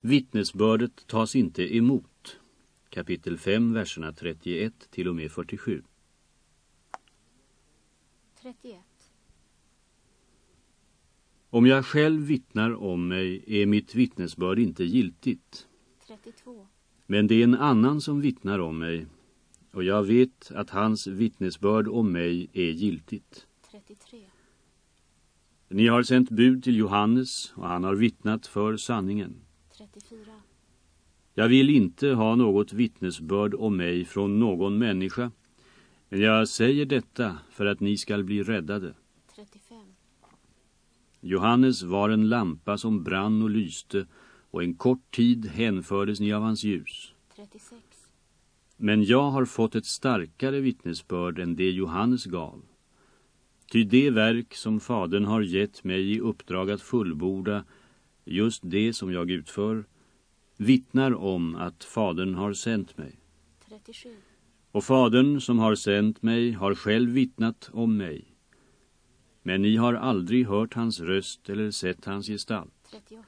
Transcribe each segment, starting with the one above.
Vittnesbördet tas inte emot. Kapitel 5, verserna 31 till och med 47. 31. Om jag själv vittnar om mig är mitt vittnesbörd inte giltigt. 32. Men det är en annan som vittnar om mig och jag vet att hans vittnesbörd om mig är giltigt. 33. Ni har sänt bud till Johannes och han har vittnat för sanningen. 34. Jag vill inte ha något vittnesbörd om mig från någon människa, men jag säger detta för att ni skall bli räddade. 35. Johannes var en lampa som brann och lyste, och en kort tid hänfördes ni av hans ljus. 36. Men jag har fått ett starkare vittnesbörd än det Johannes gav. Ty det verk som fadern har gett mig i uppdrag att fullborda, just det som jag utför, vittnar om att fadern har sänt mig. 37. Och fadern som har sänt mig har själv vittnat om mig. Men ni har aldrig hört hans röst eller sett hans gestalt. 38.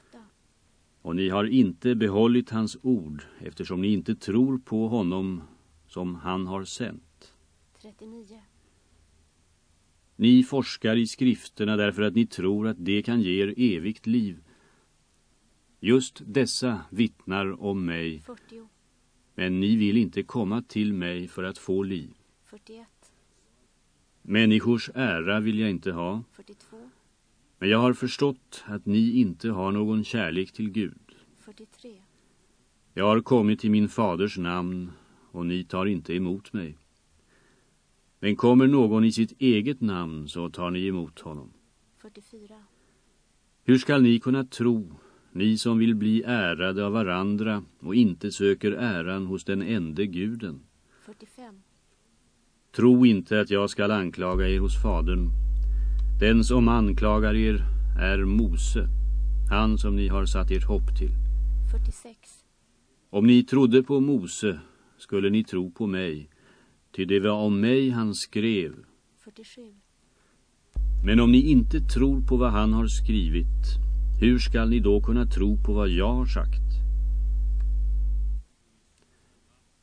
Och ni har inte behållit hans ord eftersom ni inte tror på honom som han har sänt. 39. Ni forskar i skrifterna därför att ni tror att det kan ge er evigt liv. Just dessa vittnar om mig, 40. men ni vill inte komma till mig för att få liv. 41. Människors ära vill jag inte ha, 42. men jag har förstått att ni inte har någon kärlek till Gud. 43. Jag har kommit till min faders namn och ni tar inte emot mig. Men kommer någon i sitt eget namn så tar ni emot honom. 44. Hur skall ni kunna tro, ni som vill bli ärade av varandra och inte söker äran hos den ende guden? 45. Tro inte att jag skall anklaga er hos fadern. Den som anklagar er är Mose, han som ni har satt ert hopp till. 46. Om ni trodde på Mose skulle ni tro på mig, ty det var om mig han skrev. 47. Men om ni inte tror på vad han har skrivit, hur skall ni då kunna tro på vad jag har sagt?